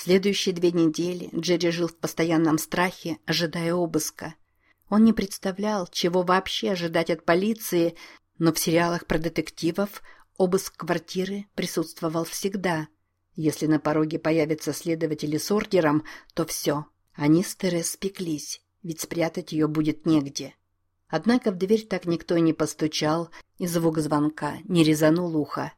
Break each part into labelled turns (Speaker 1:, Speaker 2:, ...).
Speaker 1: Следующие две недели Джерри жил в постоянном страхе, ожидая обыска. Он не представлял, чего вообще ожидать от полиции, но в сериалах про детективов обыск квартиры присутствовал всегда. Если на пороге появятся следователи с ордером, то все. Они с Терес спеклись, ведь спрятать ее будет негде. Однако в дверь так никто и не постучал, и звук звонка не резанул ухо.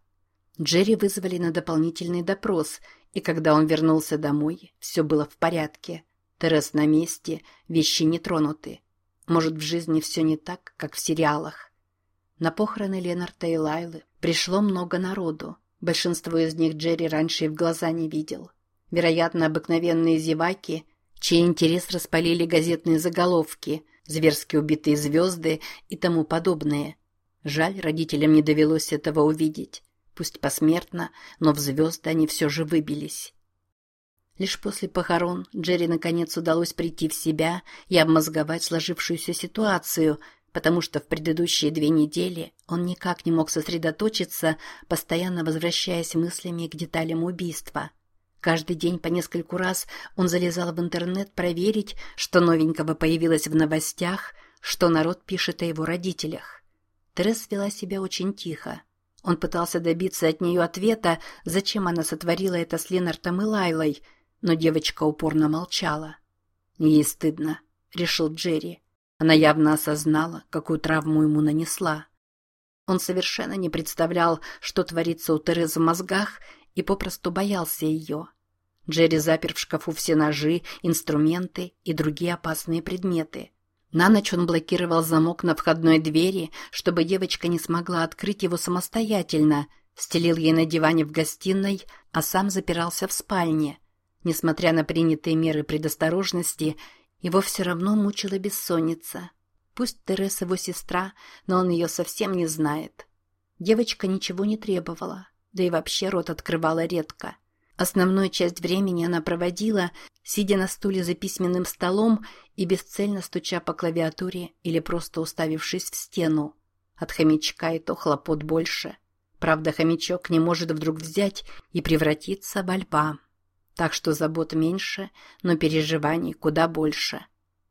Speaker 1: Джерри вызвали на дополнительный допрос, и когда он вернулся домой, все было в порядке. Терес на месте, вещи не тронуты. Может, в жизни все не так, как в сериалах. На похороны Ленарта и Лайлы пришло много народу. Большинство из них Джерри раньше и в глаза не видел. Вероятно, обыкновенные зеваки, чей интерес распалили газетные заголовки, зверски убитые звезды и тому подобное. Жаль, родителям не довелось этого увидеть пусть посмертно, но в звезды они все же выбились. Лишь после похорон Джерри наконец удалось прийти в себя и обмозговать сложившуюся ситуацию, потому что в предыдущие две недели он никак не мог сосредоточиться, постоянно возвращаясь мыслями к деталям убийства. Каждый день по нескольку раз он залезал в интернет проверить, что новенького появилось в новостях, что народ пишет о его родителях. Терес вела себя очень тихо. Он пытался добиться от нее ответа, зачем она сотворила это с Ленартом и Лайлой, но девочка упорно молчала. «Ей стыдно», — решил Джерри. Она явно осознала, какую травму ему нанесла. Он совершенно не представлял, что творится у Терезы в мозгах, и попросту боялся ее. Джерри запер в шкафу все ножи, инструменты и другие опасные предметы. На ночь он блокировал замок на входной двери, чтобы девочка не смогла открыть его самостоятельно, стелил ей на диване в гостиной, а сам запирался в спальне. Несмотря на принятые меры предосторожности, его все равно мучила бессонница. Пусть Тереса его сестра, но он ее совсем не знает. Девочка ничего не требовала, да и вообще рот открывала редко. Основную часть времени она проводила, сидя на стуле за письменным столом и бесцельно стуча по клавиатуре или просто уставившись в стену. От хомячка и то хлопот больше. Правда, хомячок не может вдруг взять и превратиться во льва. Так что забот меньше, но переживаний куда больше.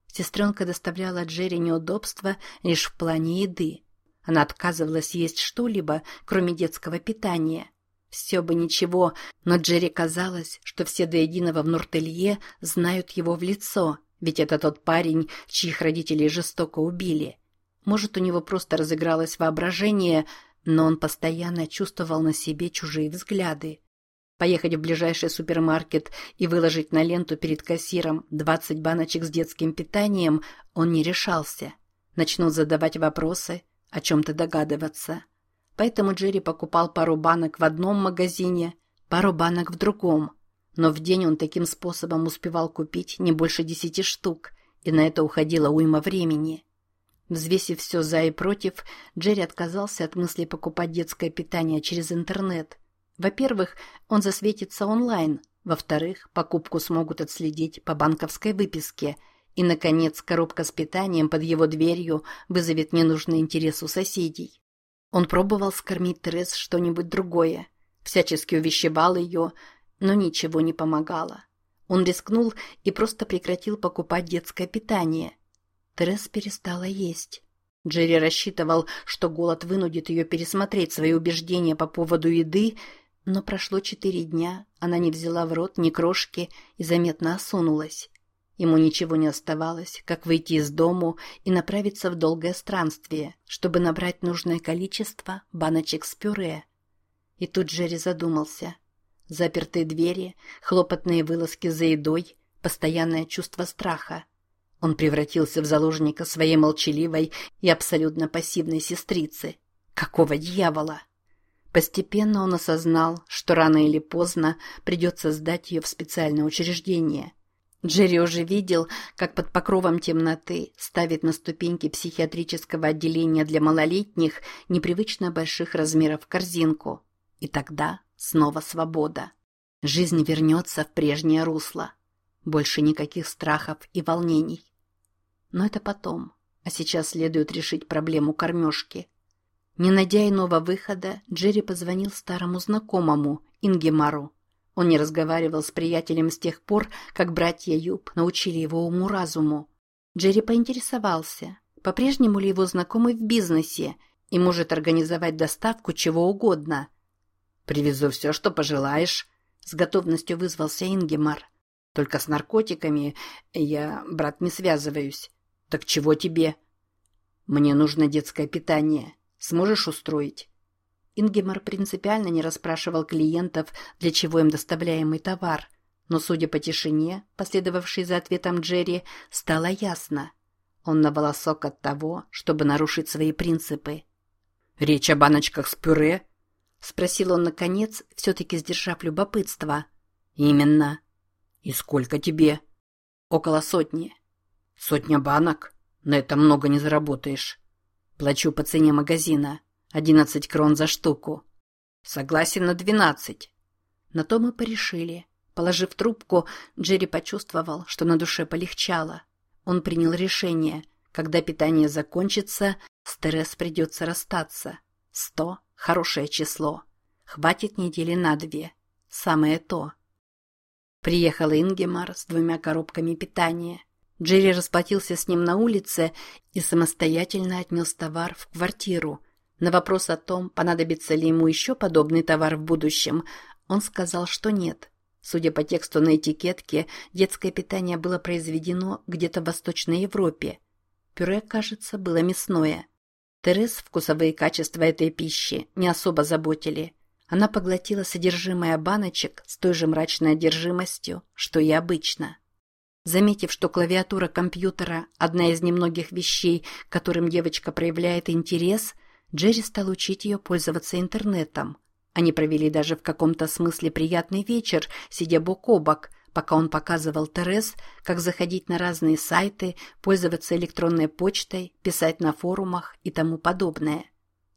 Speaker 1: Сестренка доставляла Джерри неудобства лишь в плане еды. Она отказывалась есть что-либо, кроме детского питания – все бы ничего, но Джерри казалось, что все до единого в Нуртелье знают его в лицо, ведь это тот парень, чьих родителей жестоко убили. Может, у него просто разыгралось воображение, но он постоянно чувствовал на себе чужие взгляды. Поехать в ближайший супермаркет и выложить на ленту перед кассиром 20 баночек с детским питанием он не решался. Начнут задавать вопросы, о чем-то догадываться – Поэтому Джерри покупал пару банок в одном магазине, пару банок в другом. Но в день он таким способом успевал купить не больше десяти штук, и на это уходило уйма времени. Взвесив все за и против, Джерри отказался от мысли покупать детское питание через интернет. Во-первых, он засветится онлайн. Во-вторых, покупку смогут отследить по банковской выписке. И, наконец, коробка с питанием под его дверью вызовет ненужный интерес у соседей. Он пробовал скормить Терес что-нибудь другое, всячески увещевал ее, но ничего не помогало. Он рискнул и просто прекратил покупать детское питание. Терес перестала есть. Джерри рассчитывал, что голод вынудит ее пересмотреть свои убеждения по поводу еды, но прошло четыре дня, она не взяла в рот ни крошки и заметно осунулась. Ему ничего не оставалось, как выйти из дому и направиться в долгое странствие, чтобы набрать нужное количество баночек с пюре. И тут Джерри задумался. Запертые двери, хлопотные вылазки за едой, постоянное чувство страха. Он превратился в заложника своей молчаливой и абсолютно пассивной сестрицы. Какого дьявола? Постепенно он осознал, что рано или поздно придется сдать ее в специальное учреждение – Джерри уже видел, как под покровом темноты ставит на ступеньки психиатрического отделения для малолетних непривычно больших размеров корзинку. И тогда снова свобода. Жизнь вернется в прежнее русло. Больше никаких страхов и волнений. Но это потом. А сейчас следует решить проблему кормежки. Не найдя иного выхода, Джерри позвонил старому знакомому, Ингемару. Он не разговаривал с приятелем с тех пор, как братья Юб научили его уму-разуму. Джерри поинтересовался, по-прежнему ли его знакомый в бизнесе и может организовать доставку чего угодно. «Привезу все, что пожелаешь», — с готовностью вызвался Ингемар. «Только с наркотиками я, брат, не связываюсь. Так чего тебе?» «Мне нужно детское питание. Сможешь устроить?» Ингемар принципиально не расспрашивал клиентов, для чего им доставляемый товар. Но, судя по тишине, последовавшей за ответом Джерри, стало ясно. Он на волосок от того, чтобы нарушить свои принципы. «Речь о баночках с пюре?» — спросил он, наконец, все-таки сдержав любопытство. «Именно. И сколько тебе?» «Около сотни». «Сотня банок? На это много не заработаешь. Плачу по цене магазина». Одиннадцать крон за штуку. Согласен на двенадцать. На то мы порешили. Положив трубку, Джерри почувствовал, что на душе полегчало. Он принял решение. Когда питание закончится, с Терес придется расстаться. Сто – хорошее число. Хватит недели на две. Самое то. Приехал Ингемар с двумя коробками питания. Джерри расплатился с ним на улице и самостоятельно отнес товар в квартиру – на вопрос о том, понадобится ли ему еще подобный товар в будущем, он сказал, что нет. Судя по тексту на этикетке, детское питание было произведено где-то в Восточной Европе. Пюре, кажется, было мясное. Терес вкусовые качества этой пищи не особо заботили. Она поглотила содержимое баночек с той же мрачной одержимостью, что и обычно. Заметив, что клавиатура компьютера – одна из немногих вещей, которым девочка проявляет интерес – Джерри стал учить ее пользоваться интернетом. Они провели даже в каком-то смысле приятный вечер, сидя бок о бок, пока он показывал Терес, как заходить на разные сайты, пользоваться электронной почтой, писать на форумах и тому подобное.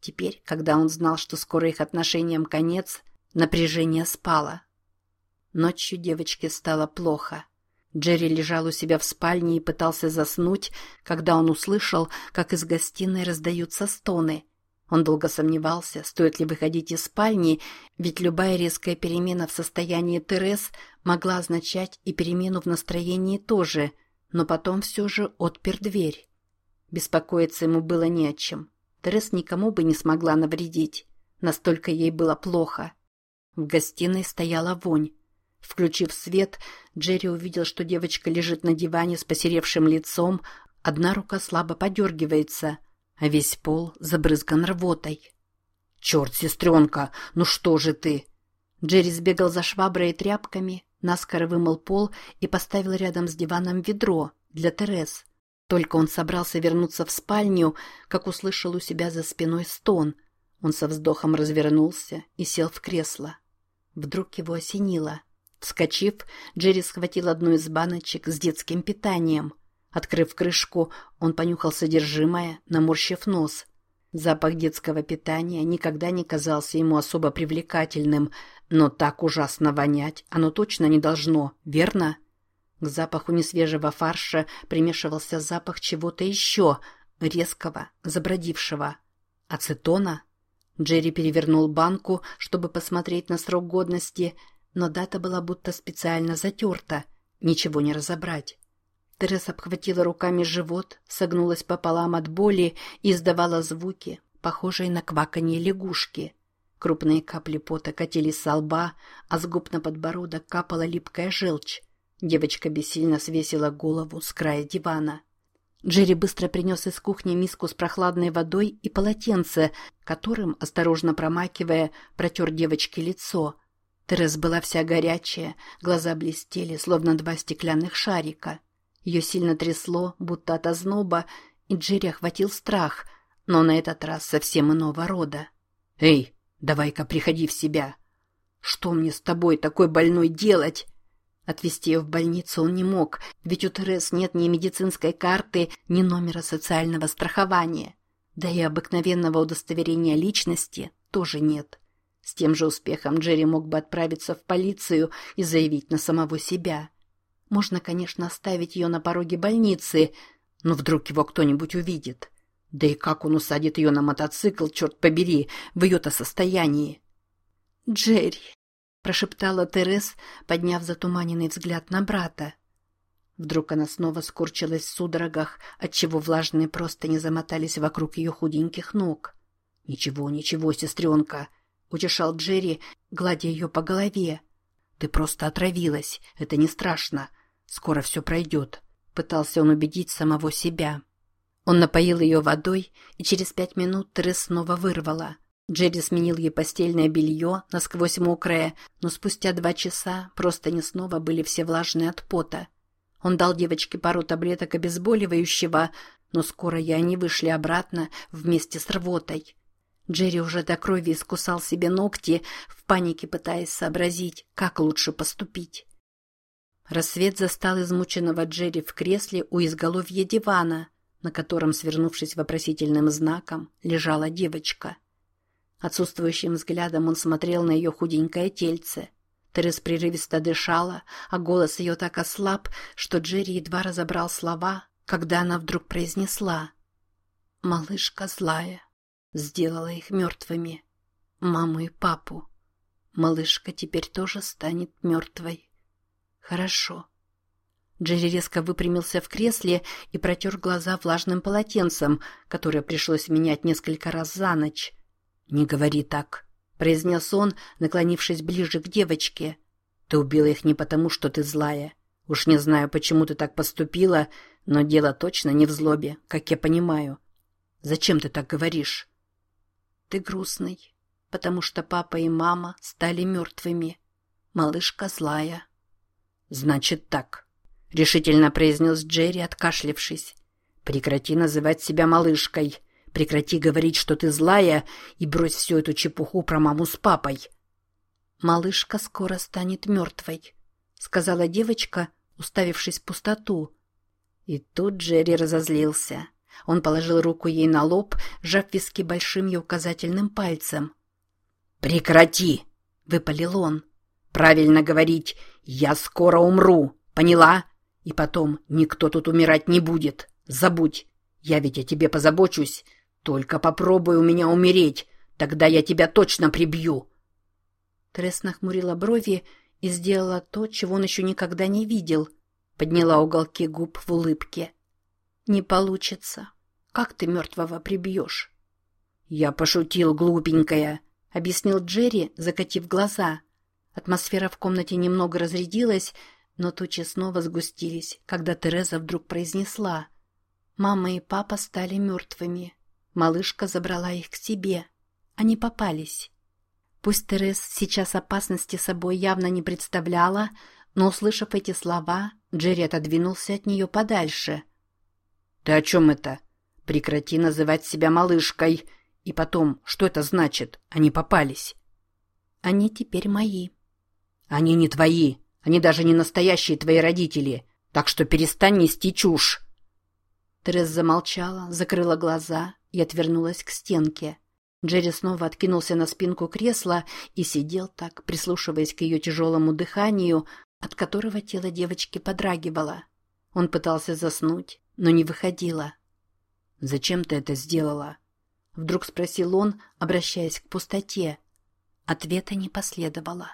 Speaker 1: Теперь, когда он знал, что скоро их отношениям конец, напряжение спало. Ночью девочке стало плохо. Джерри лежал у себя в спальне и пытался заснуть, когда он услышал, как из гостиной раздаются стоны – он долго сомневался, стоит ли выходить из спальни, ведь любая резкая перемена в состоянии Терес могла означать и перемену в настроении тоже, но потом все же отпер дверь. Беспокоиться ему было не о чем. Терес никому бы не смогла навредить. Настолько ей было плохо. В гостиной стояла вонь. Включив свет, Джерри увидел, что девочка лежит на диване с посеревшим лицом, одна рука слабо подергивается – а весь пол забрызган рвотой. «Черт, сестренка, ну что же ты?» Джерри сбегал за шваброй и тряпками, наскоро вымыл пол и поставил рядом с диваном ведро для Терес. Только он собрался вернуться в спальню, как услышал у себя за спиной стон. Он со вздохом развернулся и сел в кресло. Вдруг его осенило. Вскочив, Джерри схватил одну из баночек с детским питанием. Открыв крышку, он понюхал содержимое, наморщив нос. Запах детского питания никогда не казался ему особо привлекательным, но так ужасно вонять оно точно не должно, верно? К запаху несвежего фарша примешивался запах чего-то еще, резкого, забродившего. Ацетона? Джерри перевернул банку, чтобы посмотреть на срок годности, но дата была будто специально затерта, ничего не разобрать. Терesa обхватила руками живот, согнулась пополам от боли и издавала звуки, похожие на кваканье лягушки. Крупные капли пота катились со лба, а с губ на подбородок капала липкая желчь. Девочка бессильно свесила голову с края дивана. Джерри быстро принес из кухни миску с прохладной водой и полотенце, которым, осторожно промакивая, протер девочке лицо. Терес была вся горячая, глаза блестели, словно два стеклянных шарика. Ее сильно трясло, будто от озноба, и Джерри охватил страх, но на этот раз совсем иного рода. «Эй, давай-ка приходи в себя!» «Что мне с тобой такой больной делать?» Отвезти ее в больницу он не мог, ведь у Терес нет ни медицинской карты, ни номера социального страхования. Да и обыкновенного удостоверения личности тоже нет. С тем же успехом Джерри мог бы отправиться в полицию и заявить на самого себя. Можно, конечно, оставить ее на пороге больницы, но вдруг его кто-нибудь увидит. Да и как он усадит ее на мотоцикл, черт побери, в ее-то состоянии? «Джерри!» прошептала Терес, подняв затуманенный взгляд на брата. Вдруг она снова скорчилась в судорогах, отчего влажные простыни замотались вокруг ее худеньких ног. «Ничего, ничего, сестренка!» — утешал Джерри, гладя ее по голове. «Ты просто отравилась, это не страшно. Скоро все пройдет», — пытался он убедить самого себя. Он напоил ее водой, и через пять минут Терес снова вырвала. Джерри сменил ей постельное белье, насквозь мокрое, но спустя два часа просто не снова были все влажные от пота. Он дал девочке пару таблеток обезболивающего, но скоро и они вышли обратно вместе с рвотой. Джерри уже до крови искусал себе ногти, в панике пытаясь сообразить, как лучше поступить. Рассвет застал измученного Джерри в кресле у изголовья дивана, на котором, свернувшись вопросительным знаком, лежала девочка. Отсутствующим взглядом он смотрел на ее худенькое тельце – Терес прерывисто дышала, а голос ее так ослаб, что Джерри едва разобрал слова, когда она вдруг произнесла «Малышка злая, сделала их мертвыми, маму и папу. Малышка теперь тоже станет мертвой. Хорошо». Джерри резко выпрямился в кресле и протер глаза влажным полотенцем, которое пришлось менять несколько раз за ночь. «Не говори так», произнес он, наклонившись ближе к девочке. «Ты убила их не потому, что ты злая. Уж не знаю, почему ты так поступила, но дело точно не в злобе, как я понимаю. Зачем ты так говоришь?» «Ты грустный, потому что папа и мама стали мертвыми. Малышка злая». «Значит так», — решительно произнес Джерри, откашлившись. «Прекрати называть себя малышкой. Прекрати говорить, что ты злая, и брось всю эту чепуху про маму с папой. «Малышка скоро станет мертвой», — сказала девочка, уставившись в пустоту. И тут Джерри разозлился. Он положил руку ей на лоб, сжав виски большим и указательным пальцем. «Прекрати!» — выпалил он. «Правильно говорить, я скоро умру, поняла? И потом никто тут умирать не будет. Забудь, я ведь о тебе позабочусь. «Только попробуй у меня умереть, тогда я тебя точно прибью!» Тресс нахмурила брови и сделала то, чего он еще никогда не видел. Подняла уголки губ в улыбке. «Не получится. Как ты мертвого прибьешь?» «Я пошутил, глупенькая», — объяснил Джерри, закатив глаза. Атмосфера в комнате немного разрядилась, но тучи снова сгустились, когда Тереза вдруг произнесла. «Мама и папа стали мертвыми». Малышка забрала их к себе. Они попались. Пусть Терес сейчас опасности собой явно не представляла, но, услышав эти слова, Джерри отодвинулся от нее подальше. «Ты о чем это? Прекрати называть себя малышкой. И потом, что это значит? Они попались». «Они теперь мои». «Они не твои. Они даже не настоящие твои родители. Так что перестань нести чушь». Терес замолчала, закрыла глаза и отвернулась к стенке. Джерри снова откинулся на спинку кресла и сидел так, прислушиваясь к ее тяжелому дыханию, от которого тело девочки подрагивало. Он пытался заснуть, но не выходило. «Зачем ты это сделала?» Вдруг спросил он, обращаясь к пустоте. Ответа не последовало.